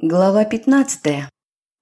Глава 15.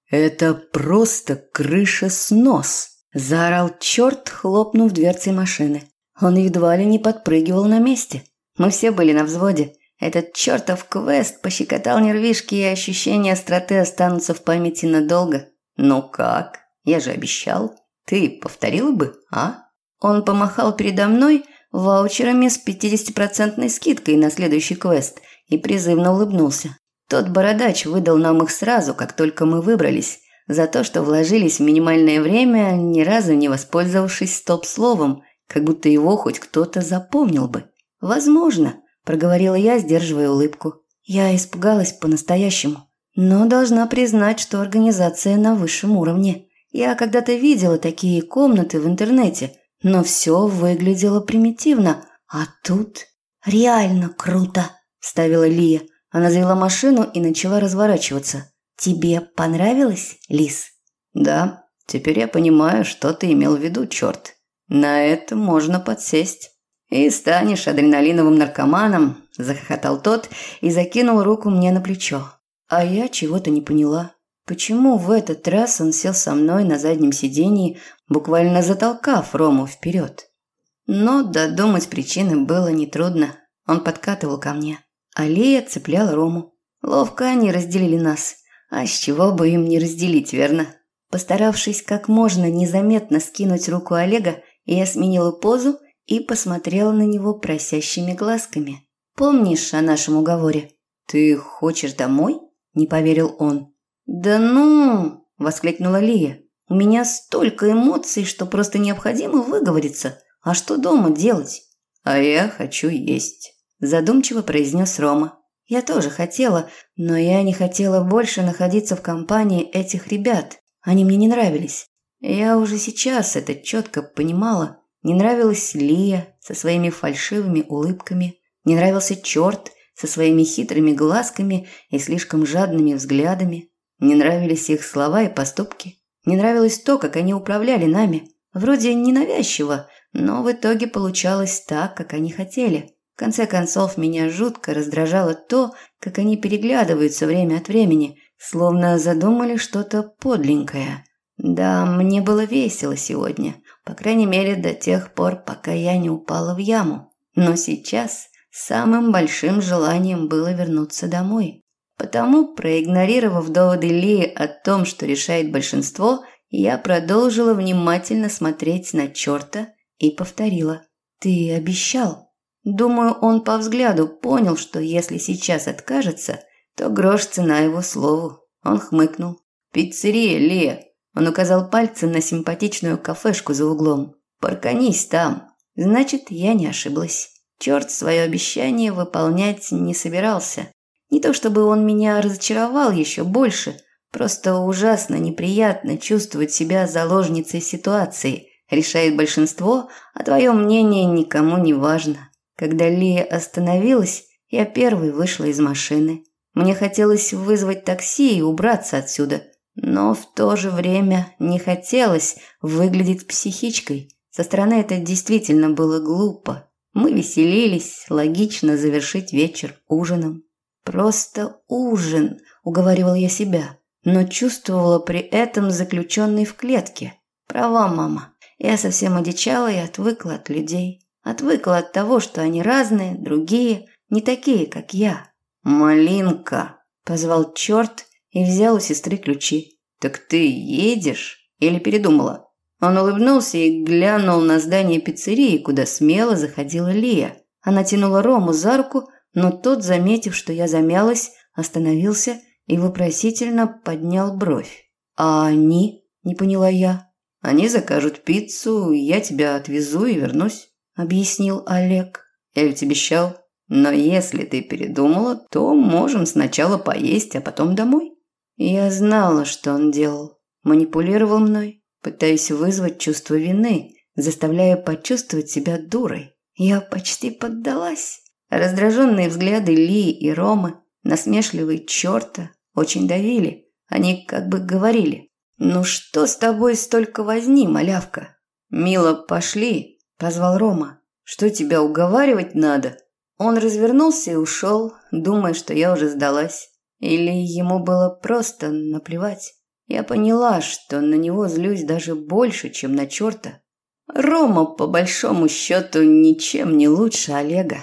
Это просто крыша снос, заорал черт, хлопнув дверцей машины. Он едва ли не подпрыгивал на месте. Мы все были на взводе. Этот чертов квест пощекотал нервишки, и ощущения остроты останутся в памяти надолго. Ну как? Я же обещал. Ты повторил бы, а? Он помахал передо мной ваучерами с 50% скидкой на следующий квест и призывно улыбнулся. Тот бородач выдал нам их сразу, как только мы выбрались, за то, что вложились в минимальное время, ни разу не воспользовавшись стоп-словом, как будто его хоть кто-то запомнил бы. «Возможно», – проговорила я, сдерживая улыбку. Я испугалась по-настоящему, но должна признать, что организация на высшем уровне. Я когда-то видела такие комнаты в интернете, но все выглядело примитивно, а тут реально круто, – ставила Лия – она завела машину и начала разворачиваться. «Тебе понравилось, Лис?» «Да. Теперь я понимаю, что ты имел в виду, черт. На это можно подсесть». «И станешь адреналиновым наркоманом», – захохотал тот и закинул руку мне на плечо. А я чего-то не поняла. Почему в этот раз он сел со мной на заднем сидении, буквально затолкав Рому вперед? Но додумать причины было нетрудно. Он подкатывал ко мне. Алия цепляла Рому. Ловко они разделили нас. А с чего бы им не разделить, верно? Постаравшись как можно незаметно скинуть руку Олега, я сменила позу и посмотрела на него просящими глазками. «Помнишь о нашем уговоре?» «Ты хочешь домой?» – не поверил он. «Да ну!» – воскликнула Лия. «У меня столько эмоций, что просто необходимо выговориться. А что дома делать?» «А я хочу есть» задумчиво произнес Рома. Я тоже хотела, но я не хотела больше находиться в компании этих ребят. Они мне не нравились. Я уже сейчас это четко понимала. Не нравилась Лия со своими фальшивыми улыбками, не нравился черт со своими хитрыми глазками и слишком жадными взглядами. Не нравились их слова и поступки. Не нравилось то, как они управляли нами. Вроде ненавязчиво, но в итоге получалось так, как они хотели. В конце концов, меня жутко раздражало то, как они переглядываются время от времени, словно задумали что-то подленькое. Да, мне было весело сегодня, по крайней мере до тех пор, пока я не упала в яму. Но сейчас самым большим желанием было вернуться домой. Потому, проигнорировав доводы Ли о том, что решает большинство, я продолжила внимательно смотреть на черта и повторила. «Ты обещал?» Думаю, он по взгляду понял, что если сейчас откажется, то грош цена его слову. Он хмыкнул. «Пиццерия, Ле!» Он указал пальцем на симпатичную кафешку за углом. «Парканись там!» Значит, я не ошиблась. Черт свое обещание выполнять не собирался. Не то чтобы он меня разочаровал еще больше, просто ужасно неприятно чувствовать себя заложницей ситуации. Решает большинство, а твое мнение никому не важно. Когда Лия остановилась, я первой вышла из машины. Мне хотелось вызвать такси и убраться отсюда, но в то же время не хотелось выглядеть психичкой. Со стороны это действительно было глупо. Мы веселились, логично завершить вечер ужином. Просто ужин, уговаривал я себя, но чувствовала при этом заключенный в клетке. Права, мама. Я совсем одичала и отвыкла от людей. Отвыкла от того, что они разные, другие, не такие, как я. «Малинка!» – позвал черт и взял у сестры ключи. «Так ты едешь?» Или передумала? Он улыбнулся и глянул на здание пиццерии, куда смело заходила Лия. Она тянула Рому за руку, но тот, заметив, что я замялась, остановился и вопросительно поднял бровь. «А они?» – не поняла я. «Они закажут пиццу, я тебя отвезу и вернусь» объяснил Олег. Я ведь обещал. Но если ты передумала, то можем сначала поесть, а потом домой. Я знала, что он делал. Манипулировал мной, пытаясь вызвать чувство вины, заставляя почувствовать себя дурой. Я почти поддалась. Раздраженные взгляды Ли и Ромы, насмешливые черта, очень давили. Они как бы говорили. «Ну что с тобой столько возни, малявка?» «Мила, пошли, позвал Рома. Что тебя уговаривать надо? Он развернулся и ушел, думая, что я уже сдалась. Или ему было просто наплевать? Я поняла, что на него злюсь даже больше, чем на черта. Рома, по большому счету, ничем не лучше Олега.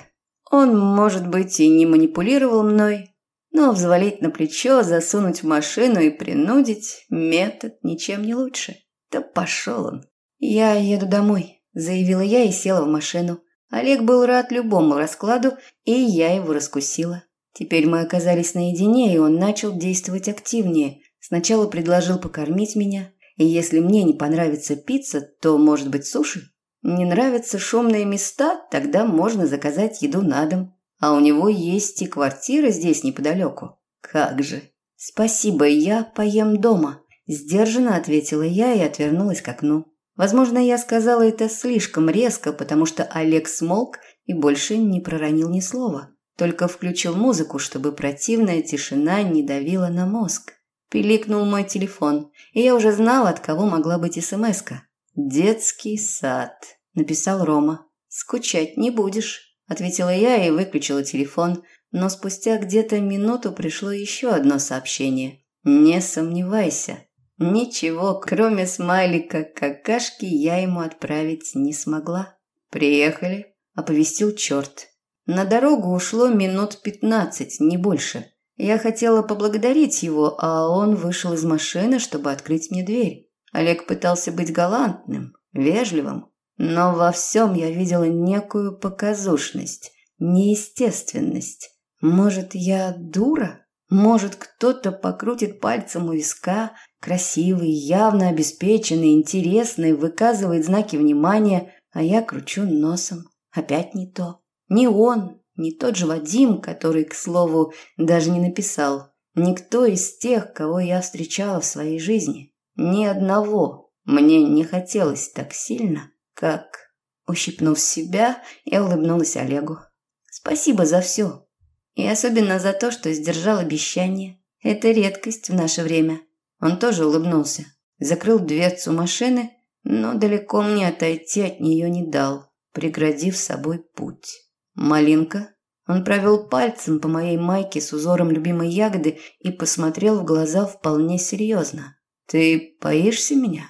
Он, может быть, и не манипулировал мной, но взвалить на плечо, засунуть в машину и принудить – метод ничем не лучше. Да пошел он. «Я еду домой», – заявила я и села в машину. Олег был рад любому раскладу, и я его раскусила. Теперь мы оказались наедине, и он начал действовать активнее. Сначала предложил покормить меня, и если мне не понравится пицца, то, может быть, суши? Не нравятся шумные места, тогда можно заказать еду на дом. А у него есть и квартира здесь неподалеку. Как же. Спасибо, я поем дома. Сдержанно ответила я и отвернулась к окну. Возможно, я сказала это слишком резко, потому что Олег смолк и больше не проронил ни слова. Только включил музыку, чтобы противная тишина не давила на мозг. Пиликнул мой телефон, и я уже знала, от кого могла быть смска. «Детский сад», – написал Рома. «Скучать не будешь» ответила я и выключила телефон, но спустя где-то минуту пришло еще одно сообщение. Не сомневайся. Ничего, кроме смайлика какашки, я ему отправить не смогла. Приехали, оповестил черт. На дорогу ушло минут пятнадцать, не больше. Я хотела поблагодарить его, а он вышел из машины, чтобы открыть мне дверь. Олег пытался быть галантным, вежливым, но во всем я видела некую показушность, неестественность. Может, я дура? Может, кто-то покрутит пальцем у виска, красивый, явно обеспеченный, интересный, выказывает знаки внимания, а я кручу носом. Опять не то. Не он, не тот же Вадим, который, к слову, даже не написал. Никто из тех, кого я встречала в своей жизни. Ни одного. Мне не хотелось так сильно, как... Ущипнув себя, я улыбнулась Олегу. Спасибо за все. И особенно за то, что сдержал обещание. Это редкость в наше время. Он тоже улыбнулся. Закрыл дверцу машины, но далеко мне отойти от нее не дал, преградив собой путь. «Малинка?» Он провел пальцем по моей майке с узором любимой ягоды и посмотрел в глаза вполне серьезно. «Ты боишься меня?»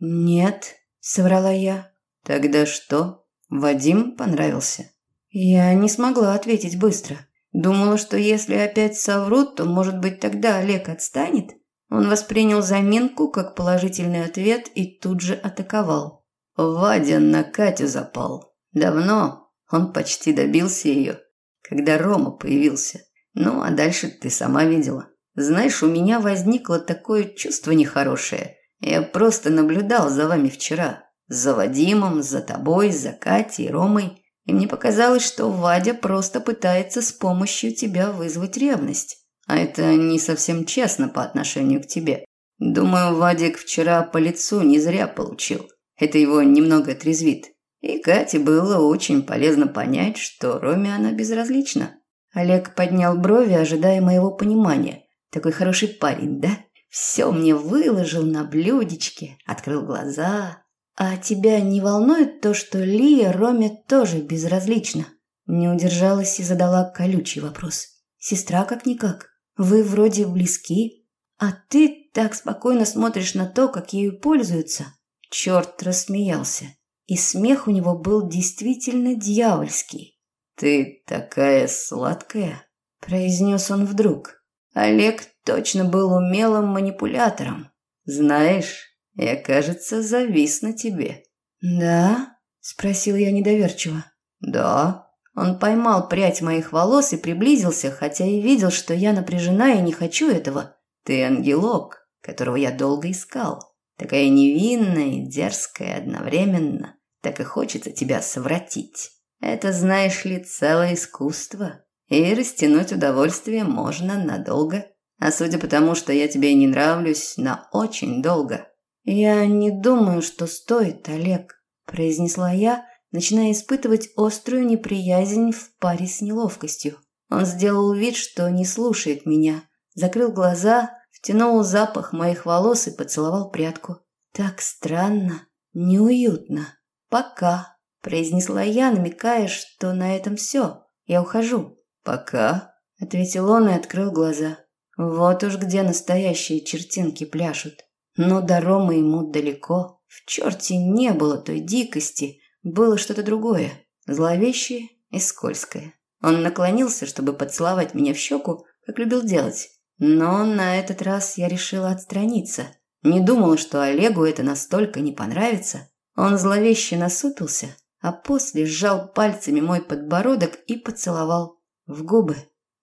«Нет», – соврала я. Тогда что? Вадим понравился? Я не смогла ответить быстро. Думала, что если опять соврут, то, может быть, тогда Олег отстанет. Он воспринял заминку как положительный ответ и тут же атаковал. Вадя на Катю запал. Давно. Он почти добился ее, когда Рома появился. Ну, а дальше ты сама видела. Знаешь, у меня возникло такое чувство нехорошее. Я просто наблюдал за вами вчера. За Вадимом, за тобой, за Катей Ромой. И мне показалось, что Вадя просто пытается с помощью тебя вызвать ревность. А это не совсем честно по отношению к тебе. Думаю, Вадик вчера по лицу не зря получил. Это его немного отрезвит. И Кате было очень полезно понять, что Роме она безразлична. Олег поднял брови, ожидая моего понимания. Такой хороший парень, да? Все мне выложил на блюдечке, открыл глаза, «А тебя не волнует то, что Лия Роме тоже безразлична?» Не удержалась и задала колючий вопрос. «Сестра как-никак. Вы вроде близки, а ты так спокойно смотришь на то, как ею пользуются». Черт рассмеялся, и смех у него был действительно дьявольский. «Ты такая сладкая», – произнес он вдруг. Олег точно был умелым манипулятором. «Знаешь, я, кажется, завис на тебе». «Да?» – спросил я недоверчиво. «Да». Он поймал прядь моих волос и приблизился, хотя и видел, что я напряжена и не хочу этого. «Ты ангелок, которого я долго искал. Такая невинная и дерзкая одновременно. Так и хочется тебя совратить. Это, знаешь ли, целое искусство. И растянуть удовольствие можно надолго. А судя по тому, что я тебе не нравлюсь, на очень долго. «Я не думаю, что стоит, Олег», – произнесла я, начиная испытывать острую неприязнь в паре с неловкостью. Он сделал вид, что не слушает меня, закрыл глаза, втянул запах моих волос и поцеловал прядку. «Так странно, неуютно. Пока», – произнесла я, намекая, что на этом все. Я ухожу. «Пока», – ответил он и открыл глаза. Вот уж где настоящие чертинки пляшут. Но до Ромы ему далеко. В черте не было той дикости, было что-то другое, зловещее и скользкое. Он наклонился, чтобы поцеловать меня в щеку, как любил делать. Но на этот раз я решила отстраниться. Не думала, что Олегу это настолько не понравится. Он зловеще насупился, а после сжал пальцами мой подбородок и поцеловал в губы.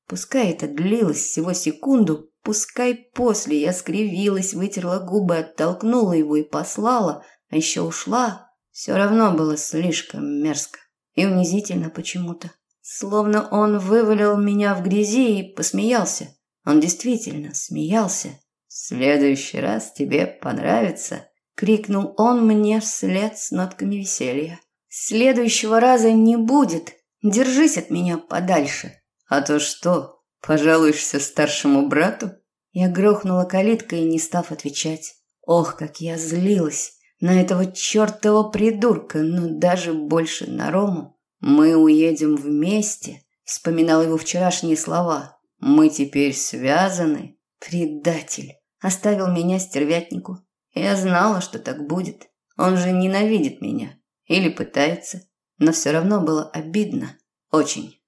Пускай это длилось всего секунду, пускай после я скривилась, вытерла губы, оттолкнула его и послала, а еще ушла, все равно было слишком мерзко и унизительно почему-то. Словно он вывалил меня в грязи и посмеялся. Он действительно смеялся. «В следующий раз тебе понравится», — крикнул он мне вслед с нотками веселья. «Следующего раза не будет. Держись от меня подальше». «А то что, пожалуешься старшему брату?» Я грохнула калиткой, не став отвечать. Ох, как я злилась на этого чертова придурка, но даже больше на Рому. «Мы уедем вместе», — вспоминал его вчерашние слова. «Мы теперь связаны». Предатель. Оставил меня стервятнику. Я знала, что так будет. Он же ненавидит меня. Или пытается. Но все равно было обидно. Очень.